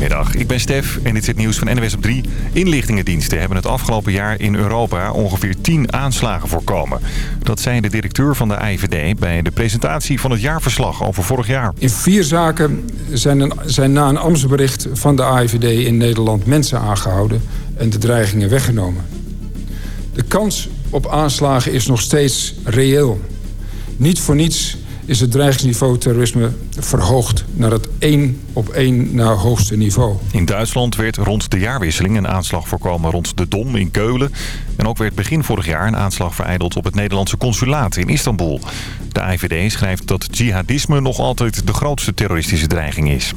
Goedemiddag, ik ben Stef en dit is het nieuws van NWS op 3. Inlichtingendiensten hebben het afgelopen jaar in Europa ongeveer 10 aanslagen voorkomen. Dat zei de directeur van de IVD bij de presentatie van het jaarverslag over vorig jaar. In vier zaken zijn, een, zijn na een ambtsbericht van de AIVD in Nederland mensen aangehouden en de dreigingen weggenomen. De kans op aanslagen is nog steeds reëel. Niet voor niets is het dreigingsniveau terrorisme verhoogd naar het één op één na hoogste niveau. In Duitsland werd rond de jaarwisseling een aanslag voorkomen rond de Dom in Keulen. En ook werd begin vorig jaar een aanslag vereideld op het Nederlandse consulaat in Istanbul. De IVD schrijft dat jihadisme nog altijd de grootste terroristische dreiging is.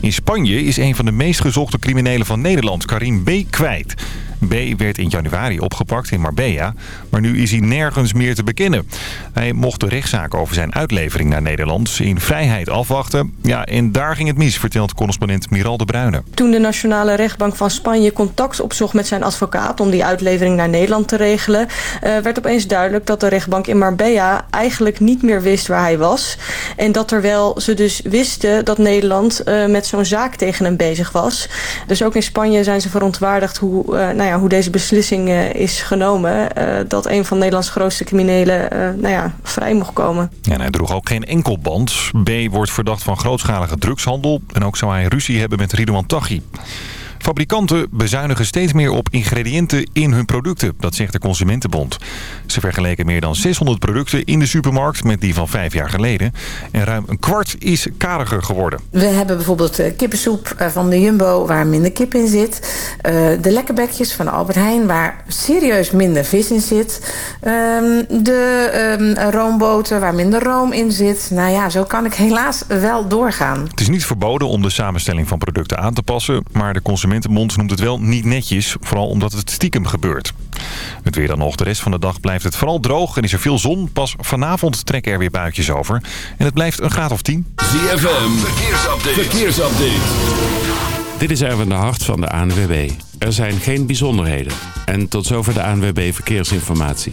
In Spanje is een van de meest gezochte criminelen van Nederland, Karim B., kwijt. B. werd in januari opgepakt in Marbella, maar nu is hij nergens meer te bekennen. Hij mocht de rechtszaak over zijn uitlevering naar Nederland in vrijheid afwachten. Ja, en daar ging het mis, vertelt correspondent Miral de Bruyne. Toen de Nationale Rechtbank van Spanje contact opzocht met zijn advocaat om die uitlevering naar Nederland te regelen, uh, werd opeens duidelijk dat de rechtbank in Marbella eigenlijk niet meer wist waar hij was. En dat terwijl ze dus wisten dat Nederland uh, met zo'n zaak tegen hem bezig was. Dus ook in Spanje zijn ze verontwaardigd hoe, uh, nou ja, hoe deze beslissing uh, is genomen. Uh, dat een van Nederlands grootste criminelen uh, nou ja, vrij mocht komen. En hij droeg ook geen enkel band. B wordt verdacht van grootschalige drugshandel. En ook zou hij ruzie hebben met Ridouan Taghi. Fabrikanten bezuinigen steeds meer op ingrediënten in hun producten, dat zegt de Consumentenbond. Ze vergeleken meer dan 600 producten in de supermarkt met die van vijf jaar geleden. En ruim een kwart is kariger geworden. We hebben bijvoorbeeld kippensoep van de Jumbo waar minder kip in zit. De lekkerbekjes van Albert Heijn waar serieus minder vis in zit. De roomboter waar minder room in zit. Nou ja, zo kan ik helaas wel doorgaan. Het is niet verboden om de samenstelling van producten aan te passen, maar de consument Consumentenbond noemt het wel niet netjes, vooral omdat het stiekem gebeurt. Het weer dan nog. De rest van de dag blijft het vooral droog en is er veel zon. Pas vanavond trekken er weer buitjes over. En het blijft een graad of 10. ZFM, verkeersupdate. verkeersupdate. Dit is Erwin de Hart van de ANWB. Er zijn geen bijzonderheden. En tot zover de ANWB Verkeersinformatie.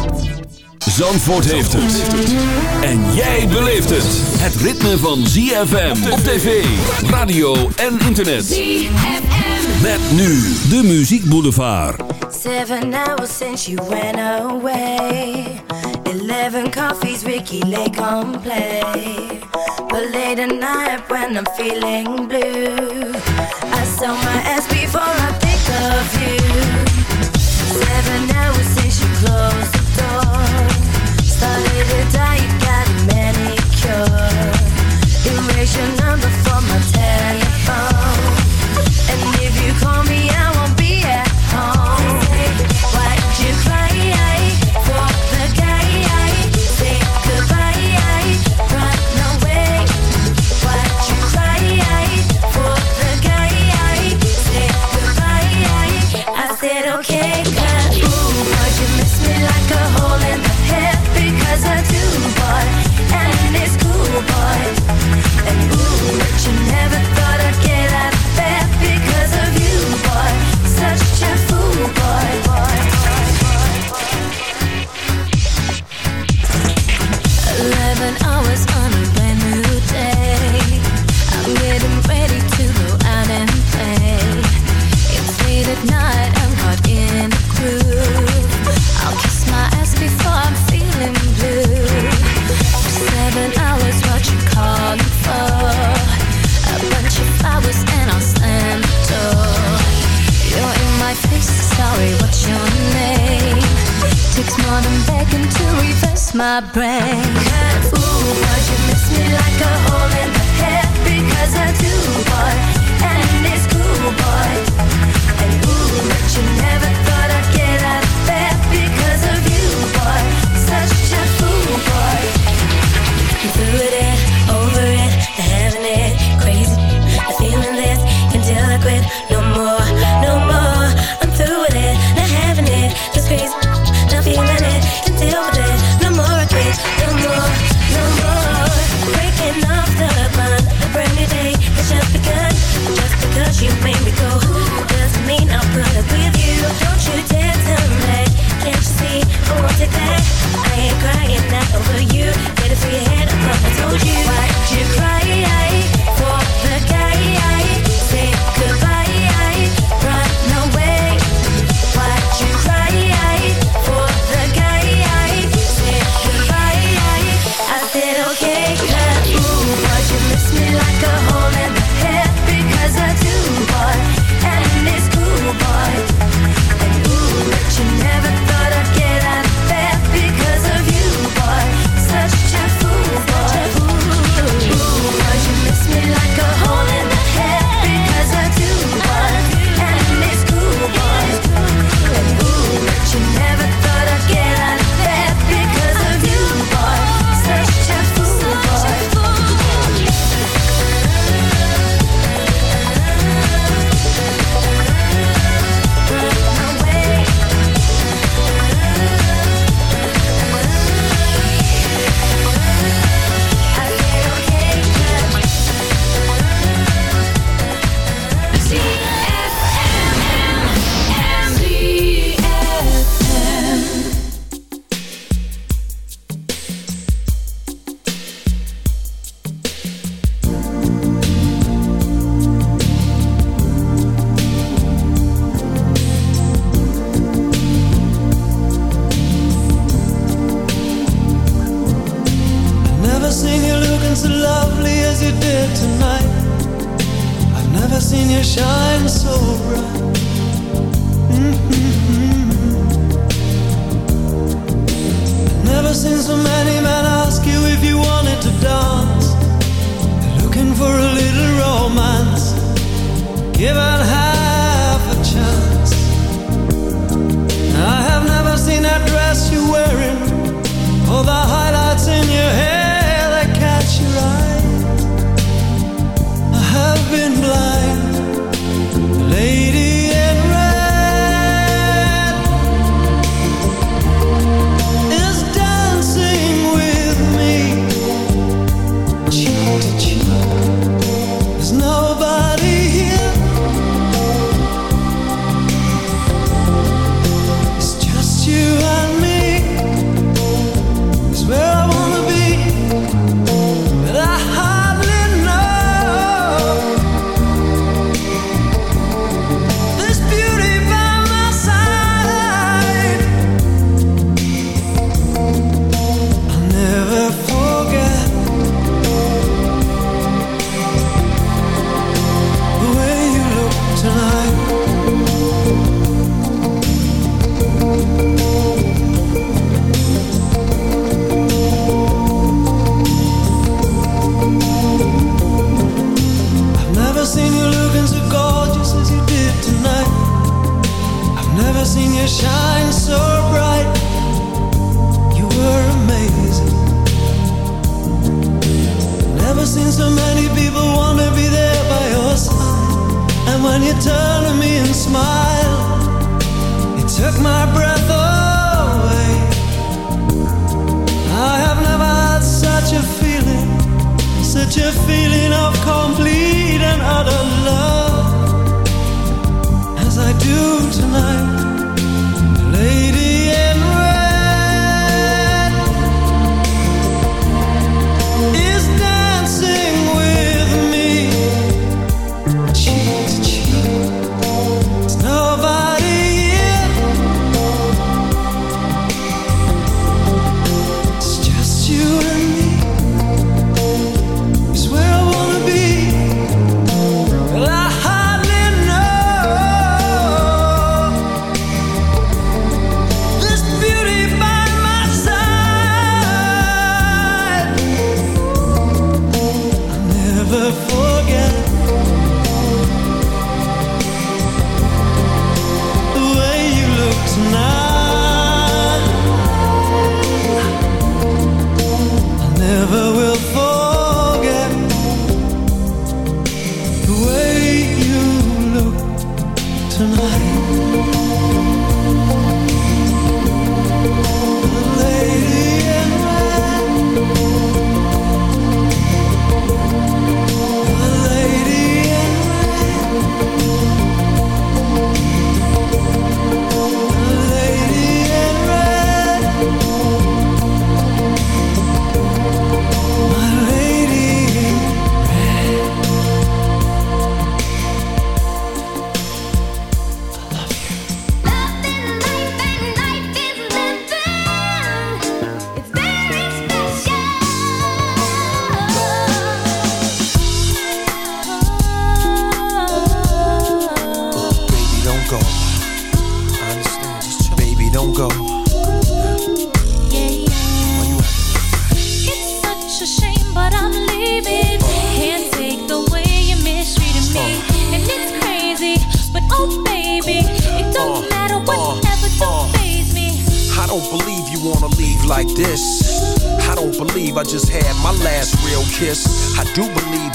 Zandvoort heeft het. En jij beleeft het. Het ritme van ZFM op tv, radio en internet. ZFM. Met nu de Muziek Boulevard. Seven hours since you went away. Eleven coffees, Ricky Lake on play. But late at night when I'm feeling blue. I saw my ass before I think of you. Seven hours since you closed Erase your number from my telephone. And if you call me,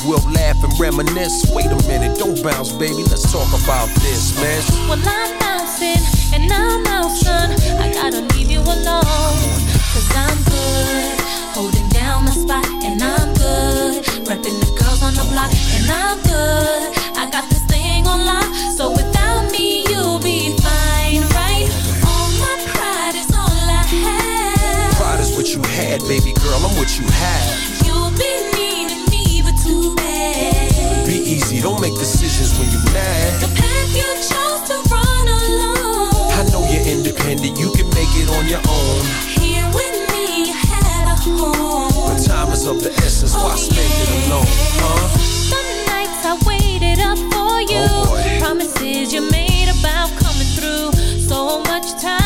we'll laugh and reminisce. Wait a minute, don't bounce, baby. Let's talk about this, man. Well, I'm bouncing and I'm out, son. I gotta leave you alone. Cause I'm good, holding down the spot, and I'm good. Repping the girls on the block, and I'm good. I got this thing on lock, so without me, you'll be fine, right? All my pride is all I have. Pride is what you had, baby girl. I'm what you have. You'll be needing don't make decisions when you're mad. The path you chose to run alone. I know you're independent, you can make it on your own. Here with me, you had a home. But time is of the essence, oh, why yeah. spend it alone? Huh? Some nights I waited up for you. Oh, Promises you made about coming through. So much time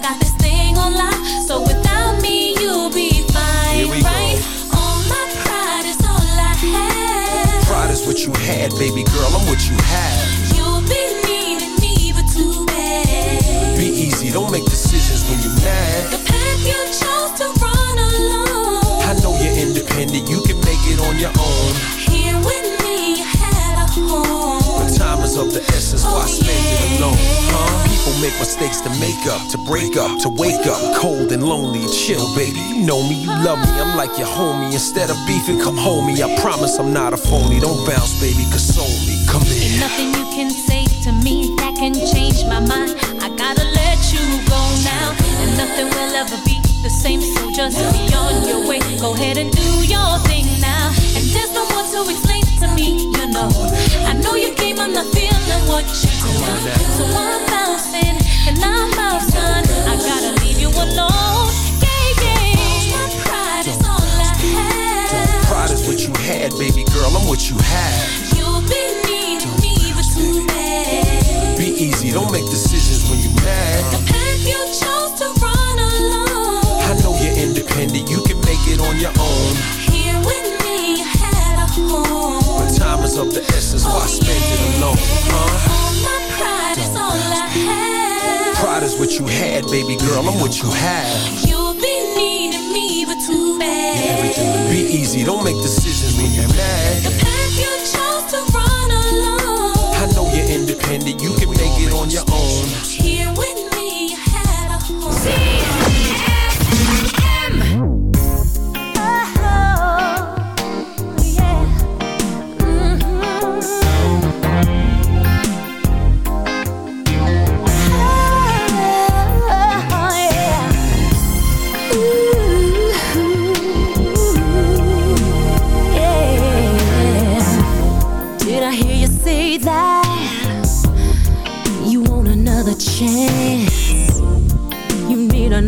I got this thing on lock, so without me, you'll be fine, Here we go. All my pride is all I have. Pride is what you had, baby girl, I'm what you have. You'll be needing me, but too bad. Be easy, don't make decisions when you're mad. The path you chose to run alone. I know you're independent, you can make it on your own. Here with me, you had a home. But time is of the essence, why spend make mistakes to make up, to break up, to wake up, cold and lonely. Chill, baby. You know me, you love me. I'm like your homie. Instead of beefing, come home me. I promise I'm not a phony. Don't bounce, baby, console me. Come Ain't in. nothing you can say to me that can change my mind. I gotta let you go now, and nothing will ever be the same. So just be on your way. Go ahead and do your thing now. And there's no more to explain to me, you know. I know you came, I'm not feeling what you do. So I'm bouncing, and I'm out, son. I gotta leave you alone. Yeah, yeah. My pride is all I have. Pride is what you had, baby girl. I'm what you have. You'll be needing me, but too bad. Be easy, don't make decisions when you're mad. path you chose your own. Here with me, you had a home. But time is of the essence, why oh, spend it alone? Huh? All my pride is all I have. Pride is what you had, baby girl. I'm what you have. You'll be needing me, but too bad. Be easy, don't make decisions when you're mad. The path you chose to run alone. I know you're independent, you can make it on your own.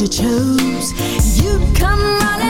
you chose. You'd come running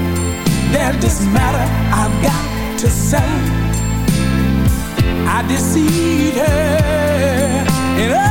There's this matter I've got to say. I deceived her.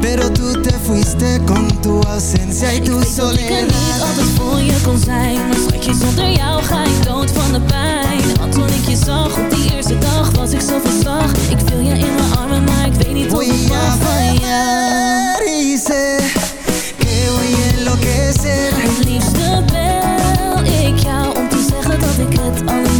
Pero tú te fuiste con tu ausencia y tu Ik weet dat ik er niet soledad. altijd voor je kon zijn Maar schatje, zonder jou ga ik dood van de pijn. Want toen ik je zag op die eerste dag was ik zo van slag Ik wil je in mijn armen, maar ik weet niet of ik mag van jou que voy a enloquecer. Het liefste bel ik jou om te zeggen dat ik het hou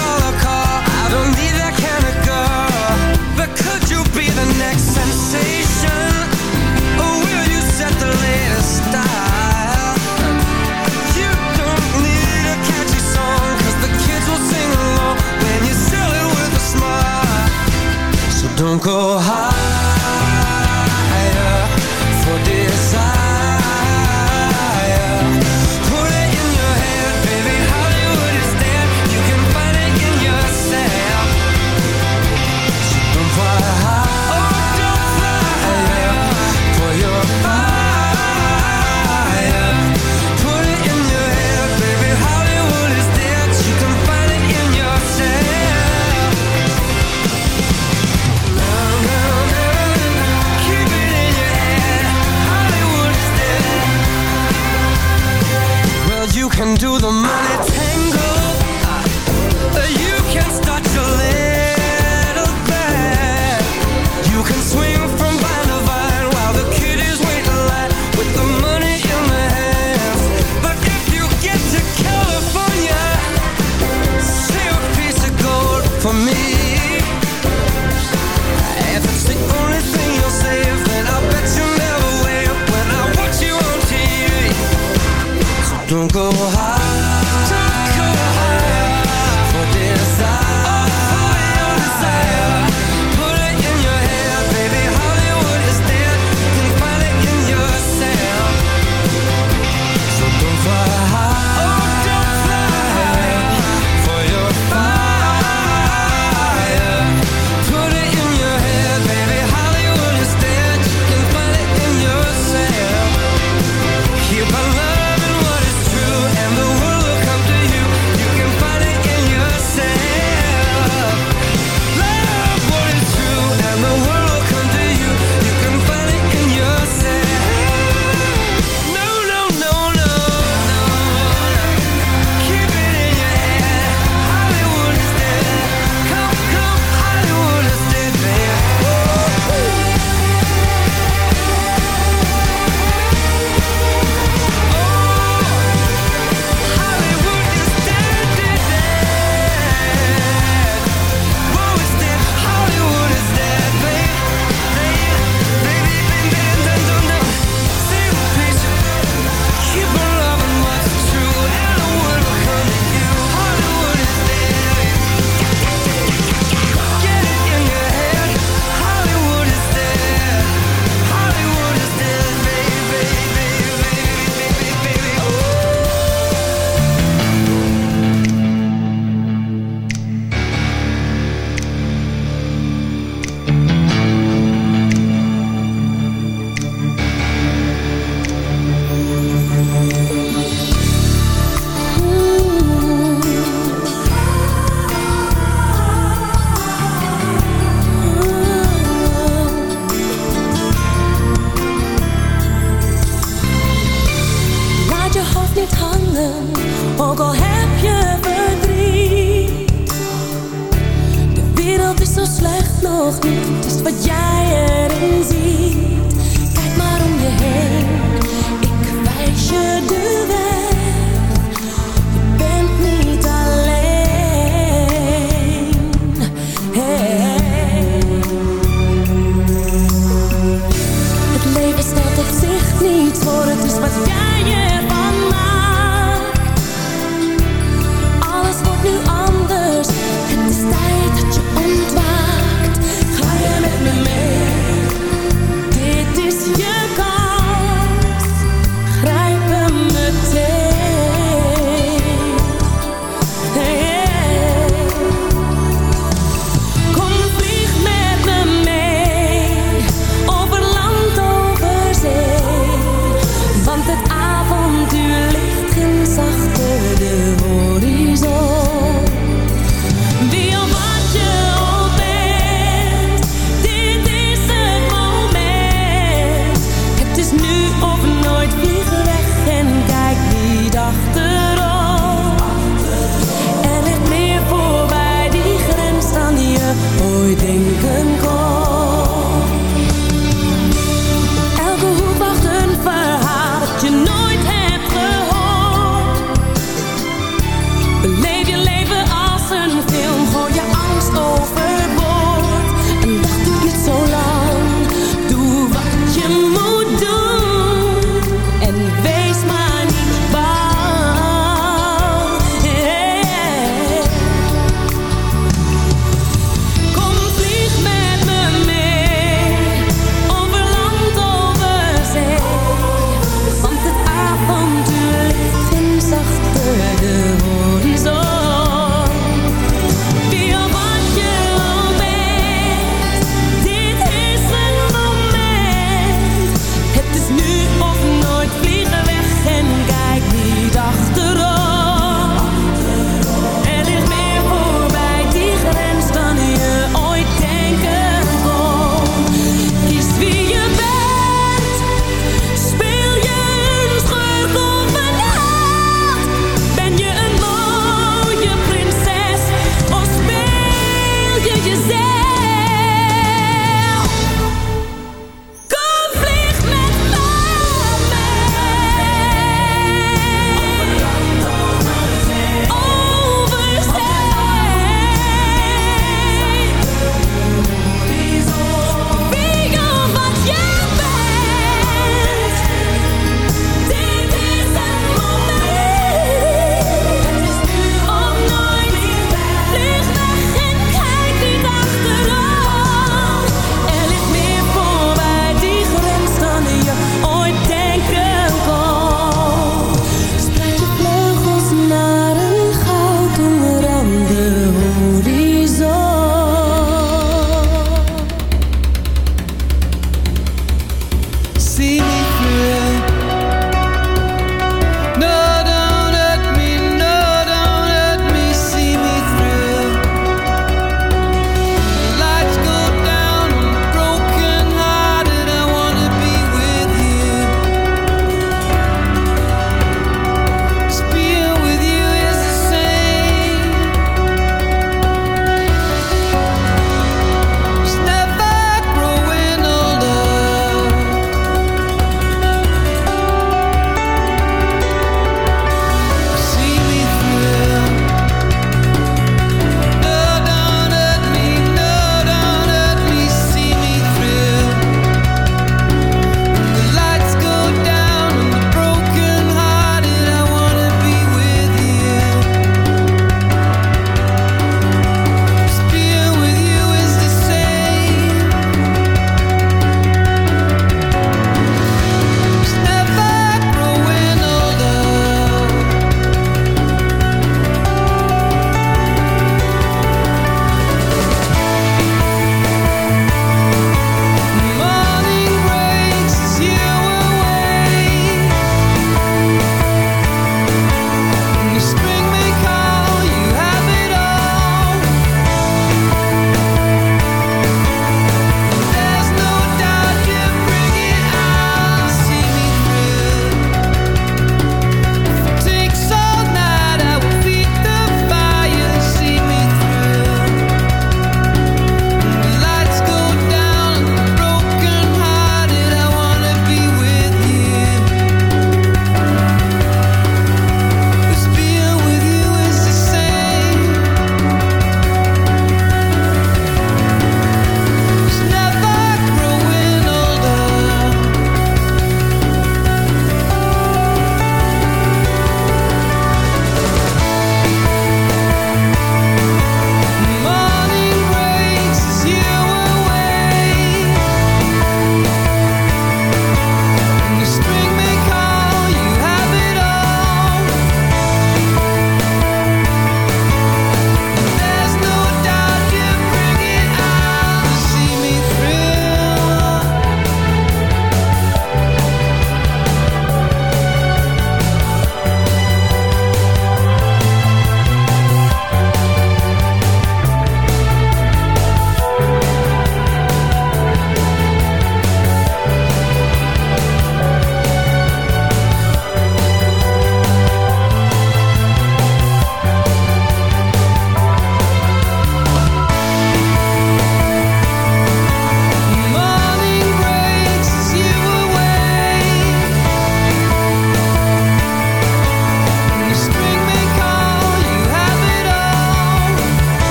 go higher to the money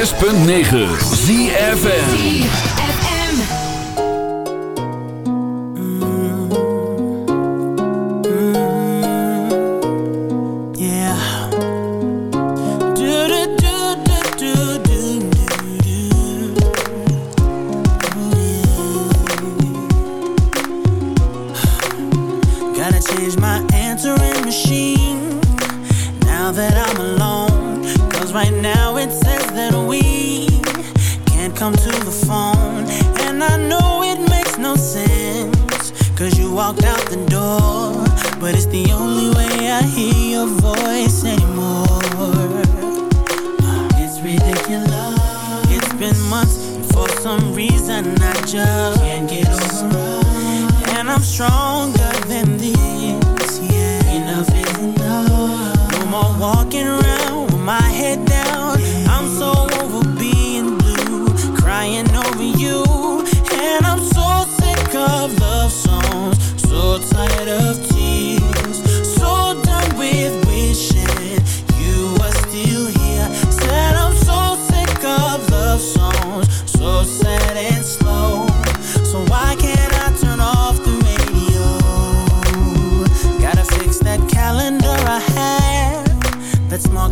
106.9 ZFN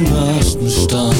naast me staan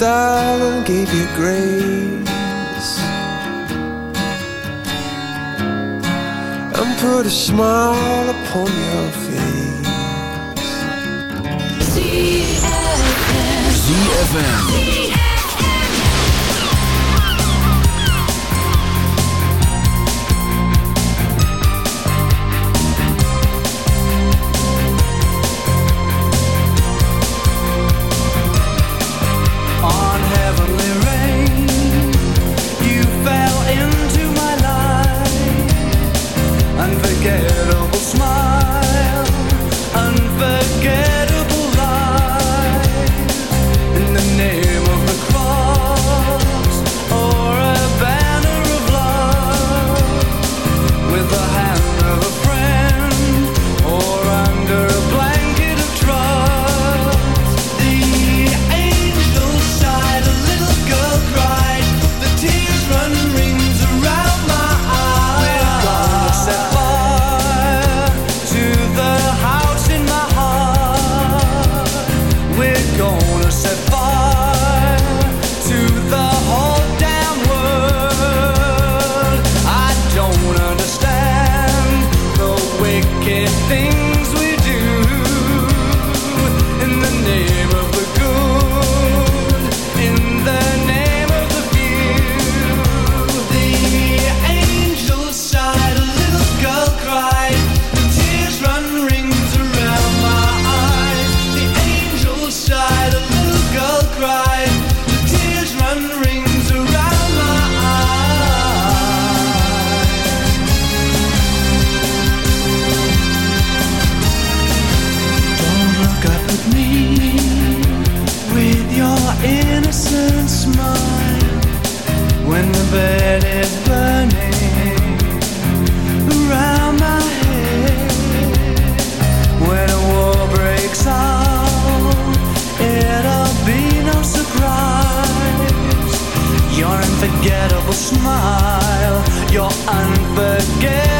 verdade. smile, you're unforgettable.